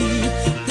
You.